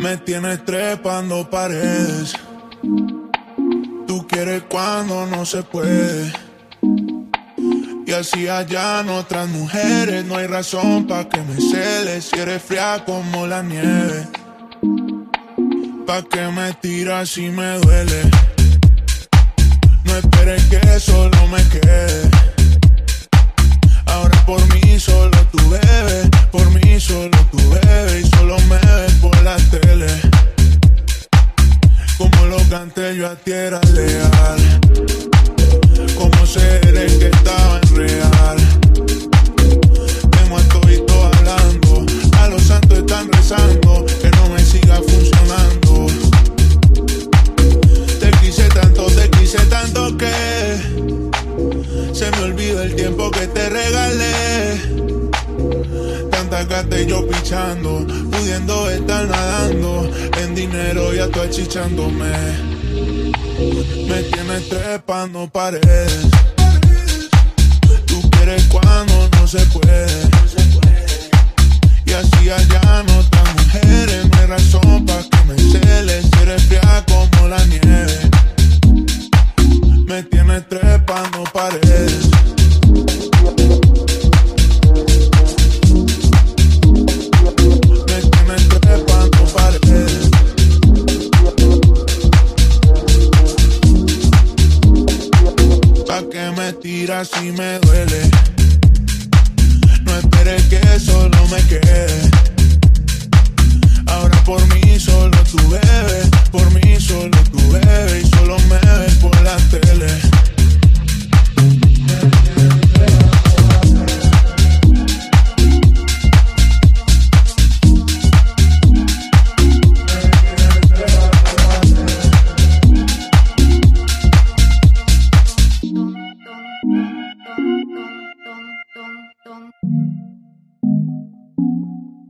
Me tienes trepando paredes. Tú quieres cuando no se puede. Y así allá en otras mujeres. No hay razón para que me celes. Si eres fría como la nieve. Pa' que me tiras si me duele. No esperes que solo me quede. Ahora por mí solo tú bebes, por mí solo Canté yo a ti era leal. Como seres que estaba en real. Tengo a todito hablando, a los santos están rezando que no me siga funcionando. Te quise tanto, te quise tanto que se me olvidó el tiempo que te regalé. Tanta gata y yo pichando, pudiendo estar nadando en dinero ya estoy achichándome. Me tienes trepando paredes. Tú quieres cuando no se puede. Y así allá no que me tiras si me duele. No esperes que solo me quede. Ahora por mí solo tú ves.